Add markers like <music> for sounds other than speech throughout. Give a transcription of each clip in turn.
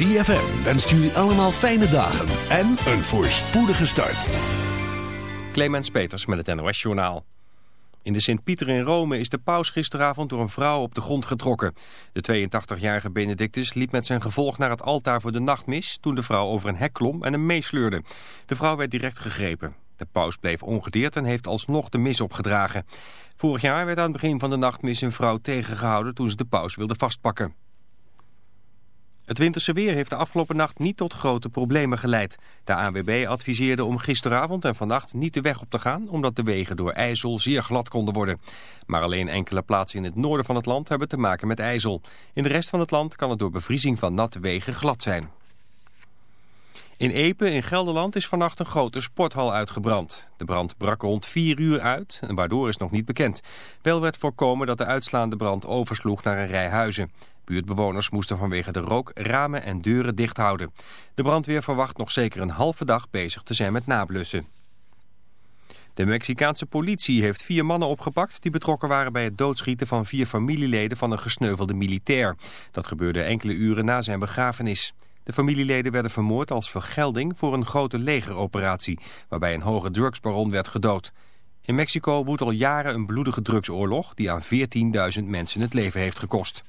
ZFM wenst jullie allemaal fijne dagen en een voorspoedige start. Clemens Peters met het NOS Journaal. In de Sint-Pieter in Rome is de paus gisteravond door een vrouw op de grond getrokken. De 82-jarige Benedictus liep met zijn gevolg naar het altaar voor de nachtmis... toen de vrouw over een hek klom en hem meesleurde. De vrouw werd direct gegrepen. De paus bleef ongedeerd en heeft alsnog de mis opgedragen. Vorig jaar werd aan het begin van de nachtmis een vrouw tegengehouden... toen ze de paus wilde vastpakken. Het winterse weer heeft de afgelopen nacht niet tot grote problemen geleid. De ANWB adviseerde om gisteravond en vannacht niet de weg op te gaan... omdat de wegen door ijzel zeer glad konden worden. Maar alleen enkele plaatsen in het noorden van het land hebben te maken met ijzel. In de rest van het land kan het door bevriezing van natte wegen glad zijn. In Epe in Gelderland is vannacht een grote sporthal uitgebrand. De brand brak rond vier uur uit en waardoor is nog niet bekend. Wel werd voorkomen dat de uitslaande brand oversloeg naar een rij huizen. Buurtbewoners moesten vanwege de rook ramen en deuren dicht houden. De brandweer verwacht nog zeker een halve dag bezig te zijn met nablussen. De Mexicaanse politie heeft vier mannen opgepakt die betrokken waren bij het doodschieten van vier familieleden van een gesneuvelde militair. Dat gebeurde enkele uren na zijn begrafenis. De familieleden werden vermoord als vergelding voor een grote legeroperatie, waarbij een hoge drugsbaron werd gedood. In Mexico woedt al jaren een bloedige drugsoorlog die aan 14.000 mensen het leven heeft gekost.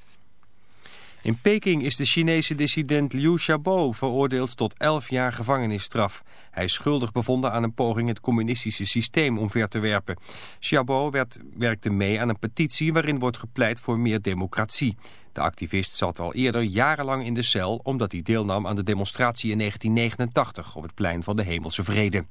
In Peking is de Chinese dissident Liu Xiaobo veroordeeld tot 11 jaar gevangenisstraf. Hij is schuldig bevonden aan een poging het communistische systeem omver te werpen. Xiaobo werd, werkte mee aan een petitie waarin wordt gepleit voor meer democratie. De activist zat al eerder jarenlang in de cel omdat hij deelnam aan de demonstratie in 1989 op het plein van de Hemelse Vrede.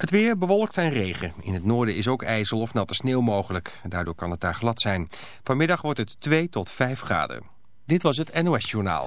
Het weer bewolkt en regen. In het noorden is ook ijzel of natte sneeuw mogelijk. Daardoor kan het daar glad zijn. Vanmiddag wordt het 2 tot 5 graden. Dit was het NOS Journaal.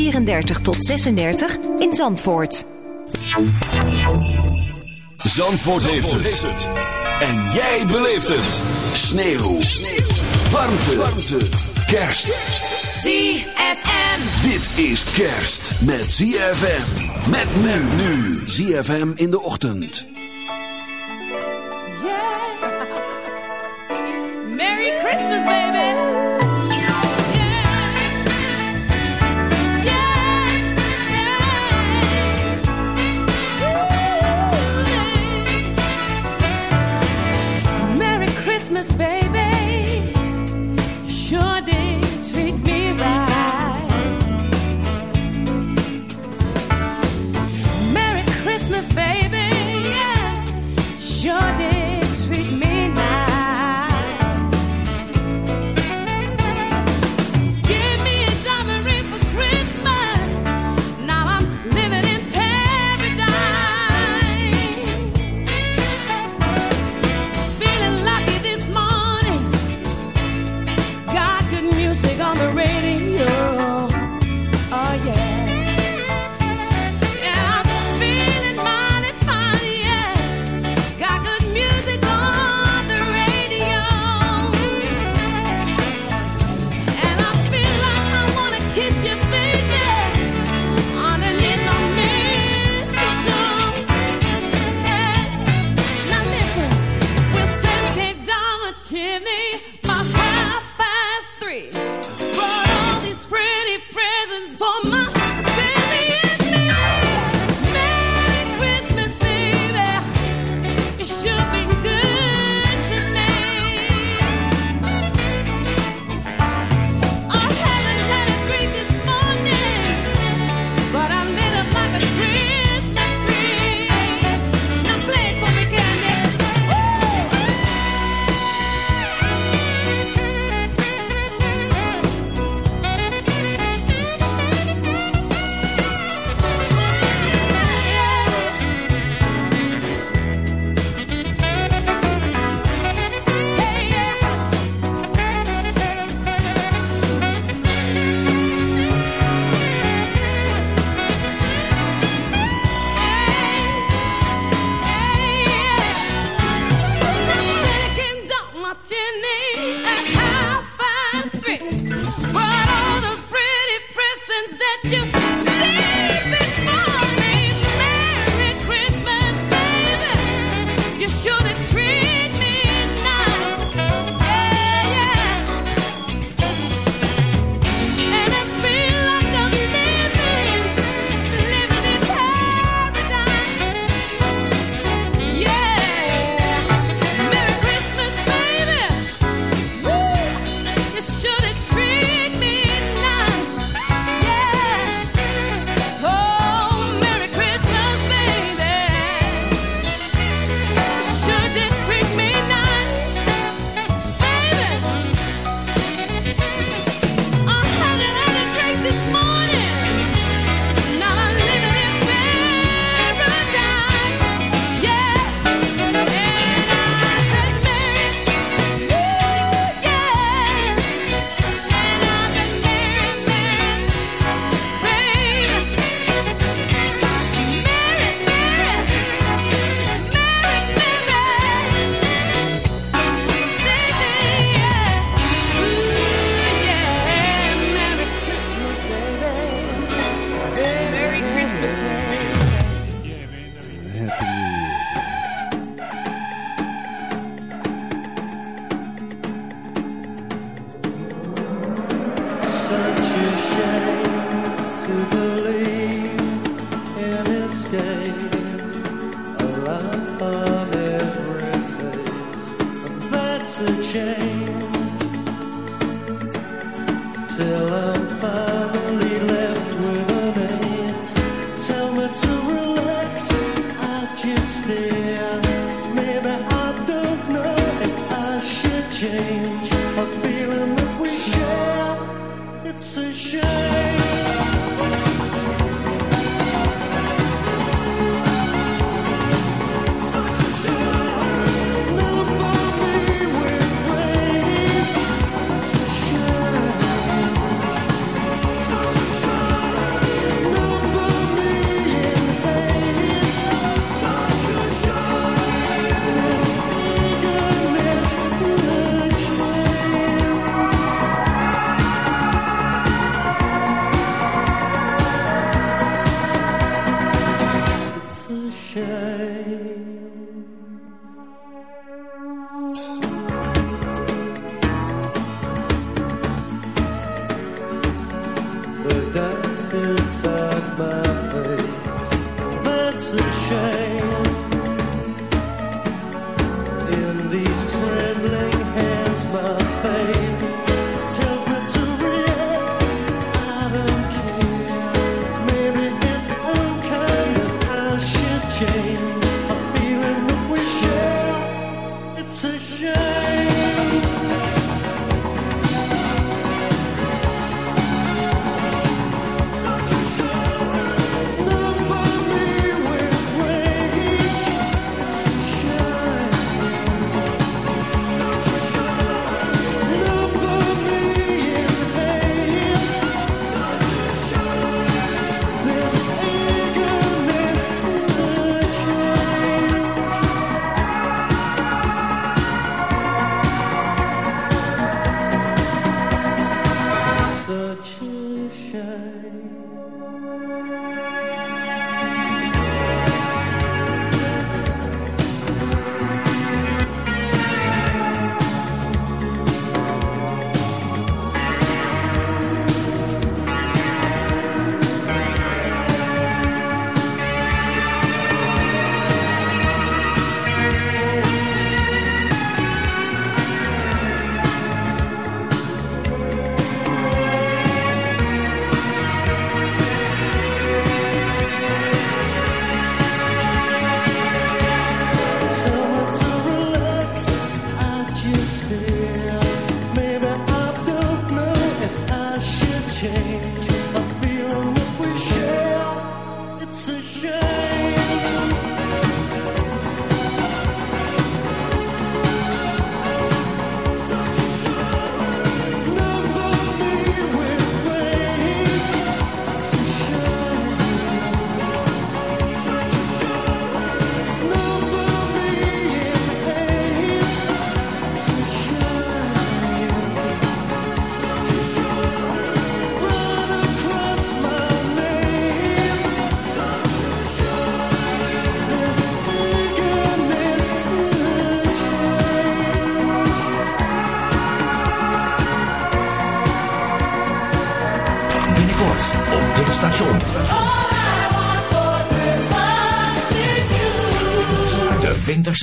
34 tot 36 in Zandvoort. Zandvoort, heeft, het. En jij beleeft het. Sneeuw. Warmte. Warmte. Kerst. ZFM. Dit is kerst met ZFM. Met men nu. ZFM in de ochtend. <laughs> Merry Christmas, baby. Christmas, baby.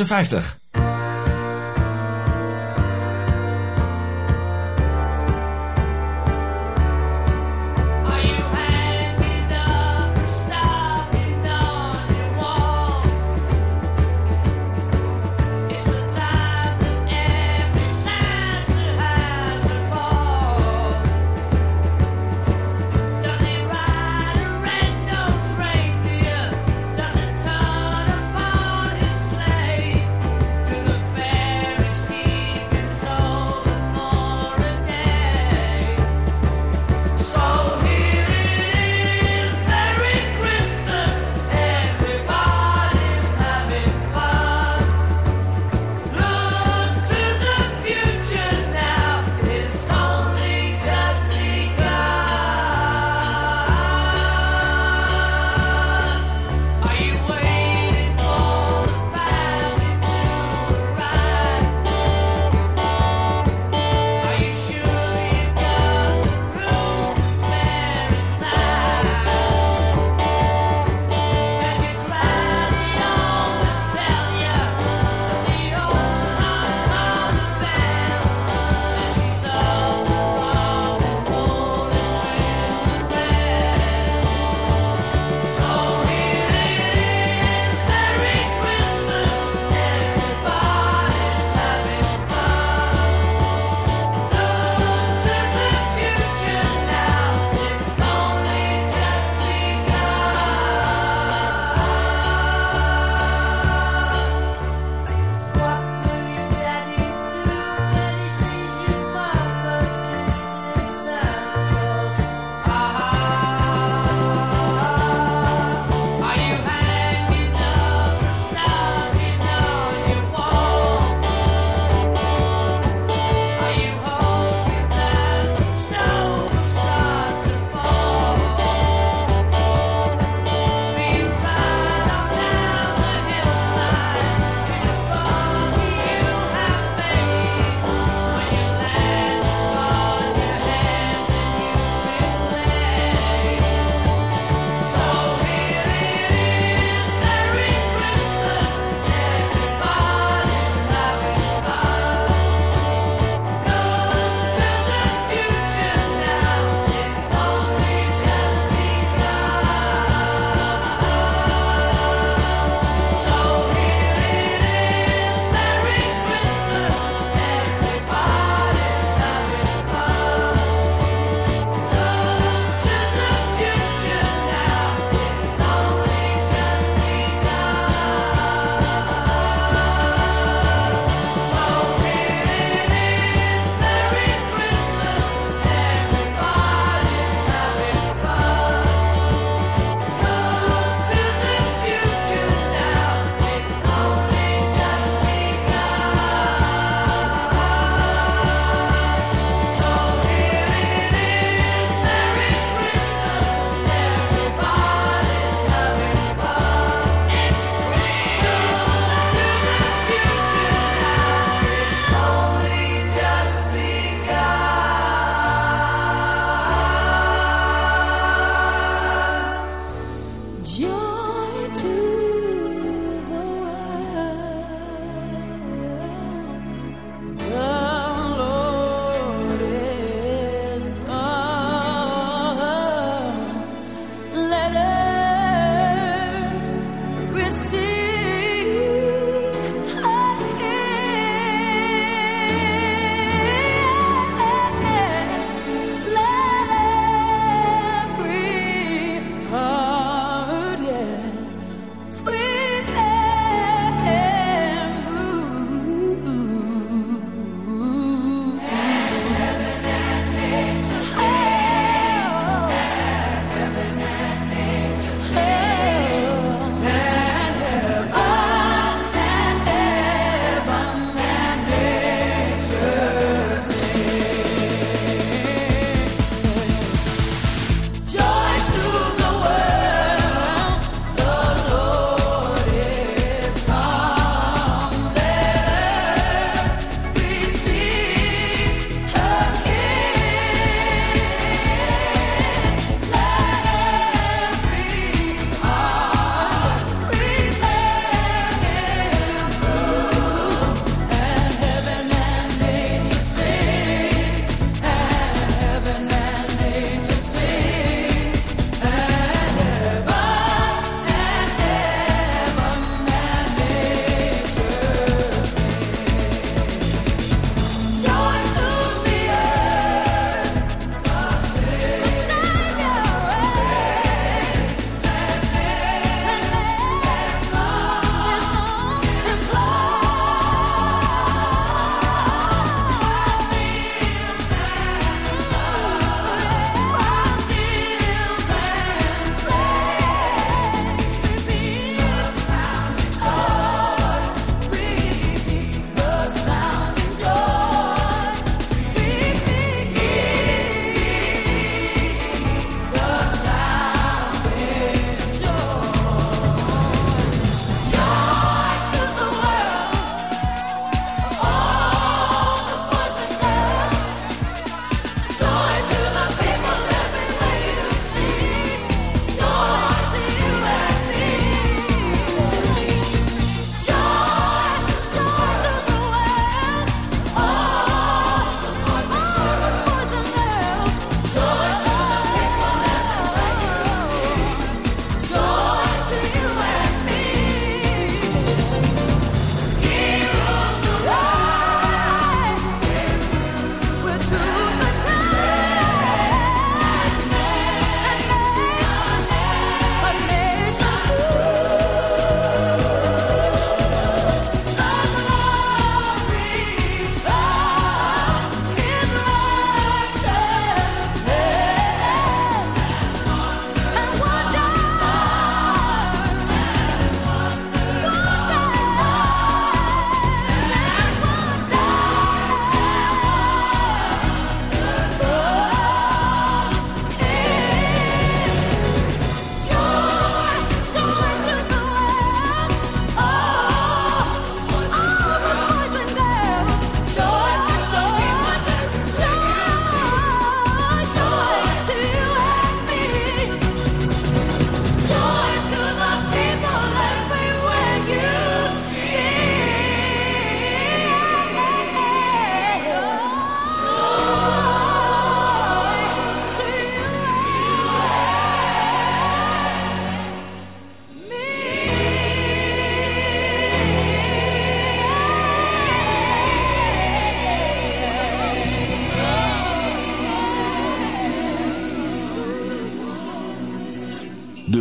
56.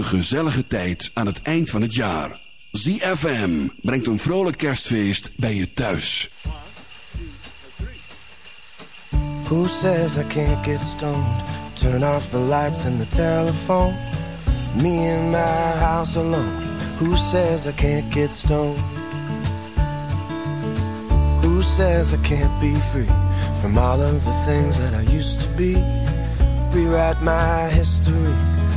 Gezellige tijd aan het eind van het jaar. ZFM brengt een vrolijk kerstfeest bij je thuis. Who says I can't get stoned? Turn off the lights and the telephone. Me in my house alone. Who says I can't get stoned? Who says I can't be free from all of the things that I used to be? Rewrite my history.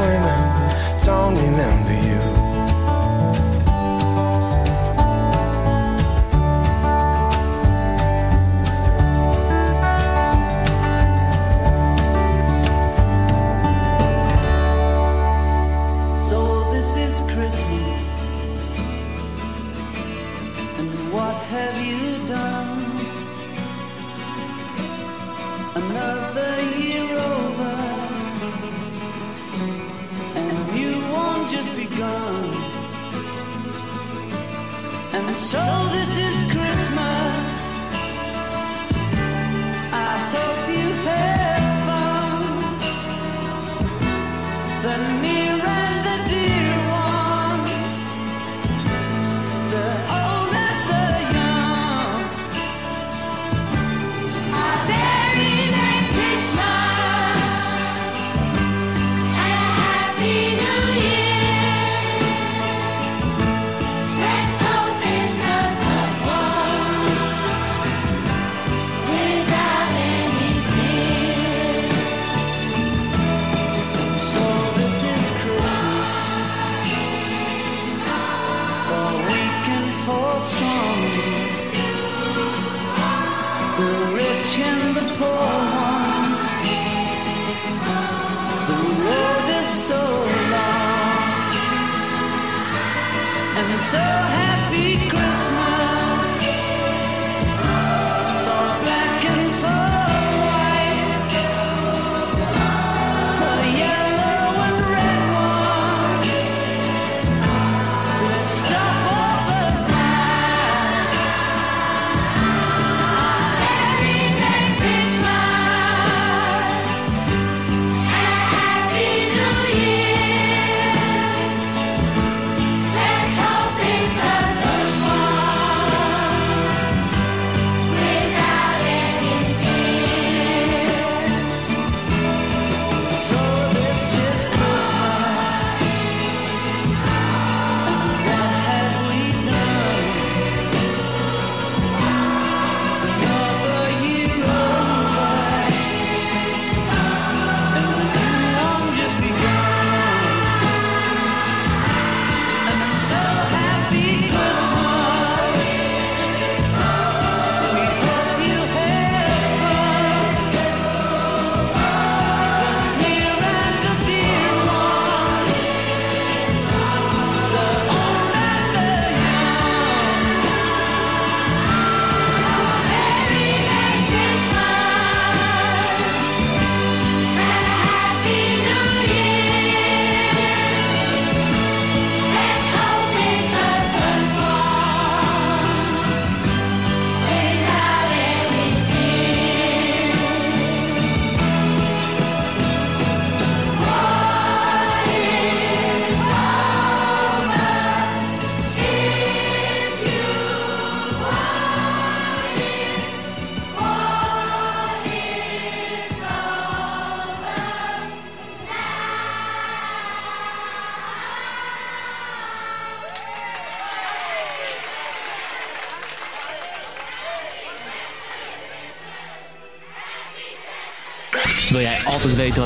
Don't remember, don't remember you.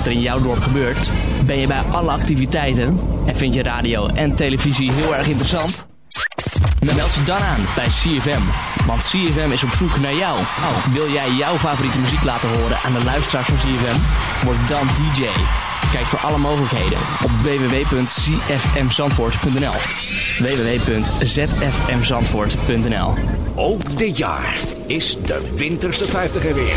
Wat er in jouw dorp gebeurt? Ben je bij alle activiteiten? En vind je radio en televisie heel erg interessant? Meld je dan aan bij CFM. Want CFM is op zoek naar jou. Wil jij jouw favoriete muziek laten horen aan de luisteraars van CFM? Word dan DJ. Kijk voor alle mogelijkheden op www.csmzandvoort.nl www.zfmzandvoort.nl Ook dit jaar is de Winterse 50 er weer.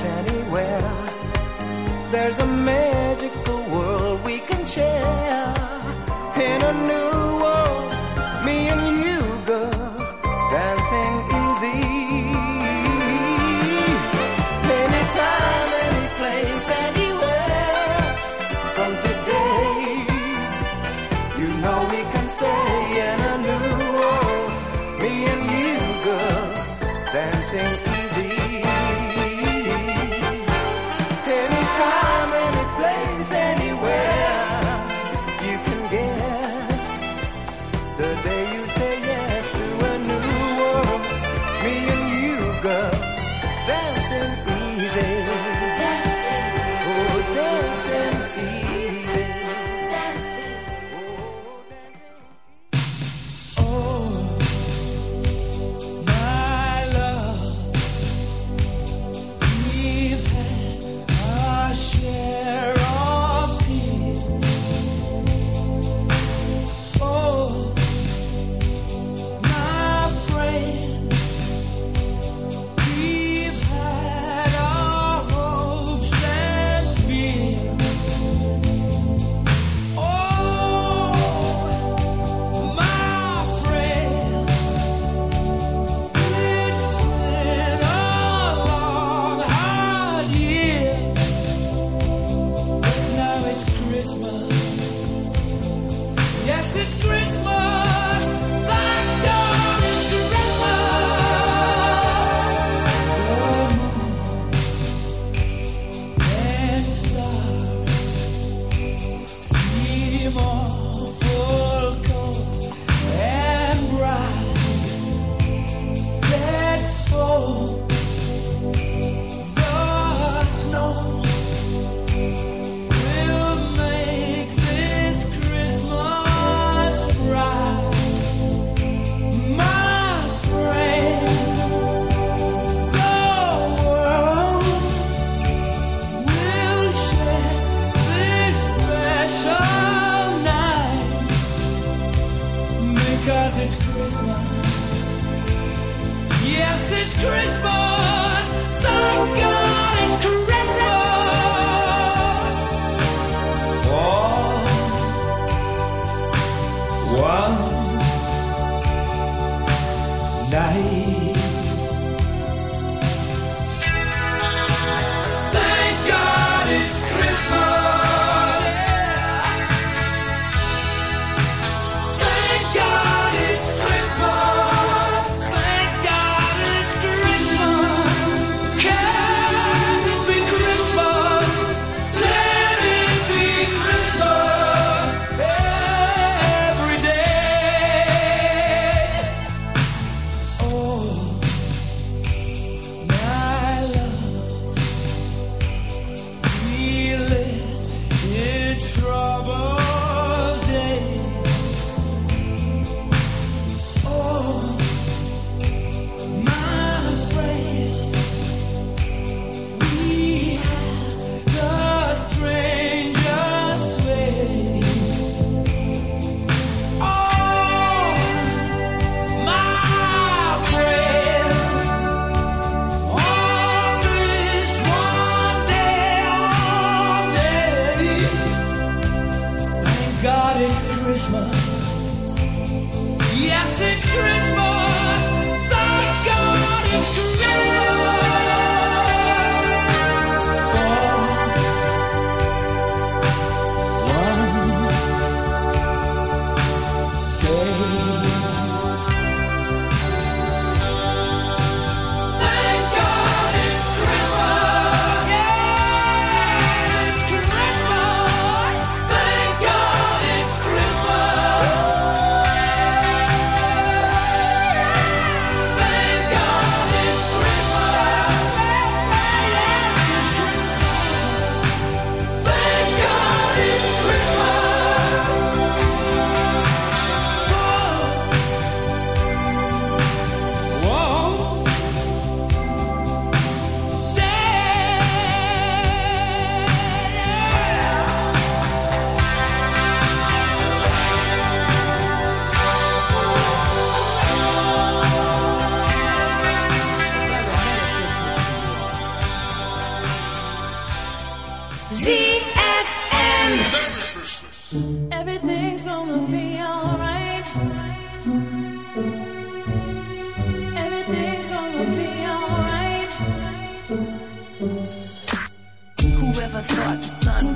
Place,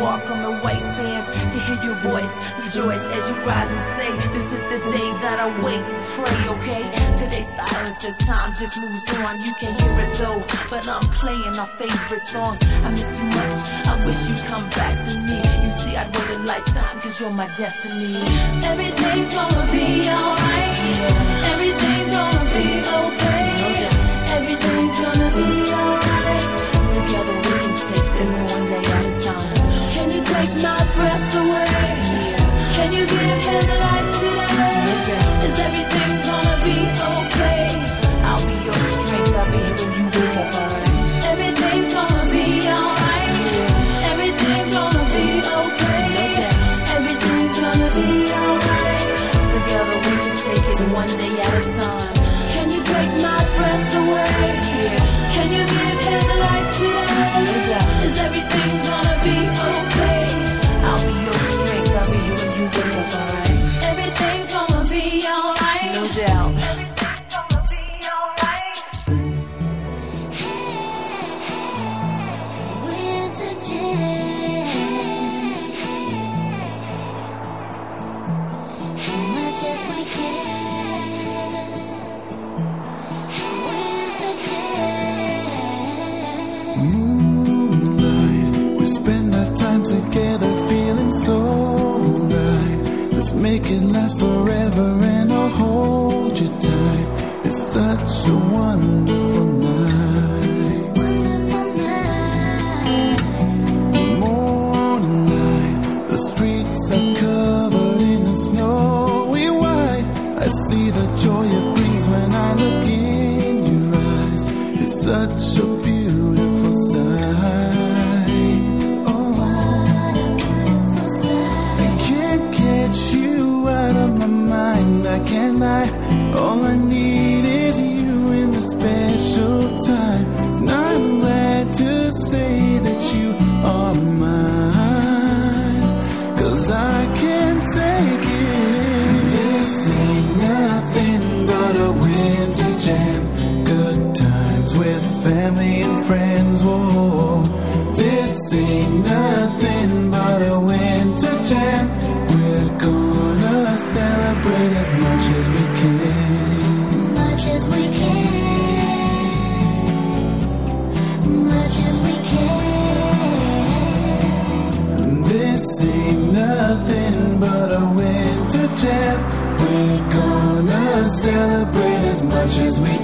Walk on the white sands. To hear your voice, rejoice as you rise and say, This is the day that I wait and pray, okay? Today's silence as time just moves on. You can hear it though, but I'm playing our favorite songs. I miss you much. I wish you'd come back to me. You see, I'd wait a lifetime, cause you're my destiny. Everything's gonna be alright. Everything's gonna be okay. Everything's gonna be alright. yeah much as we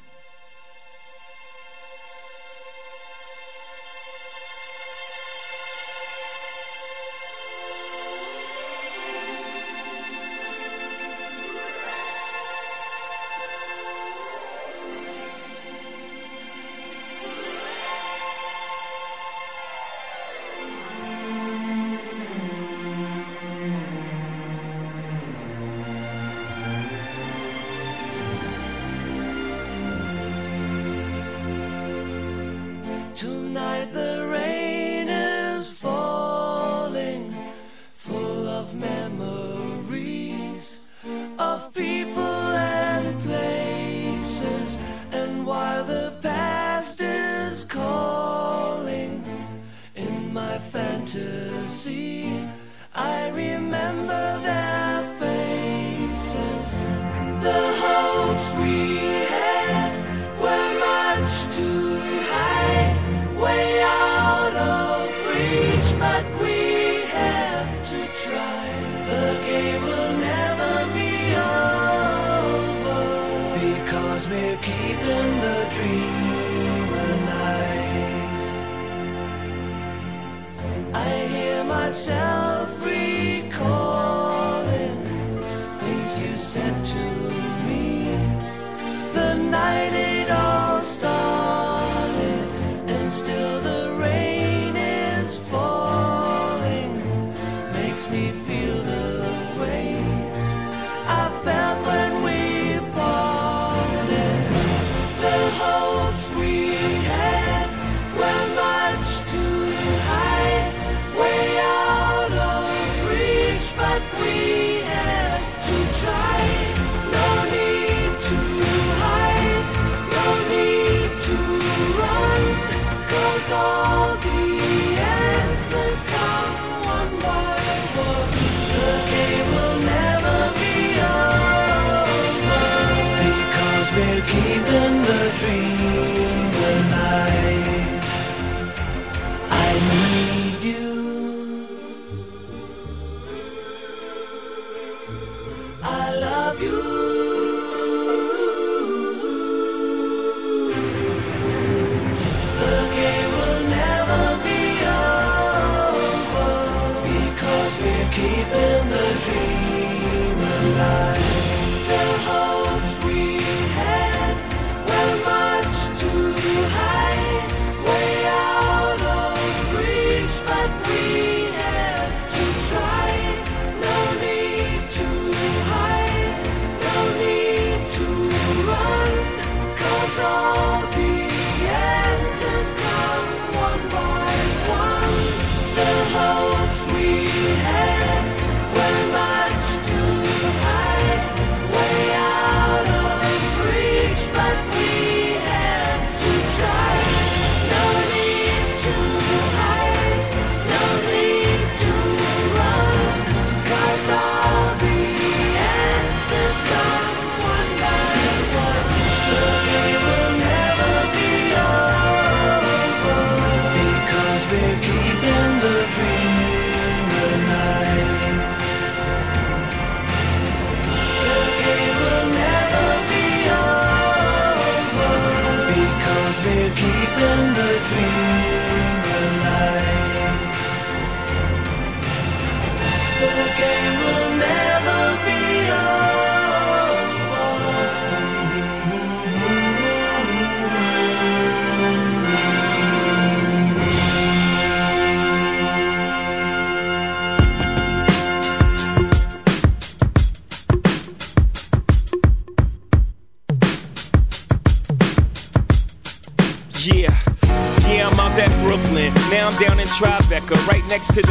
Next to the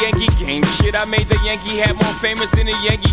Yankee game. Shit, I made the Yankee hat more famous than the Yankee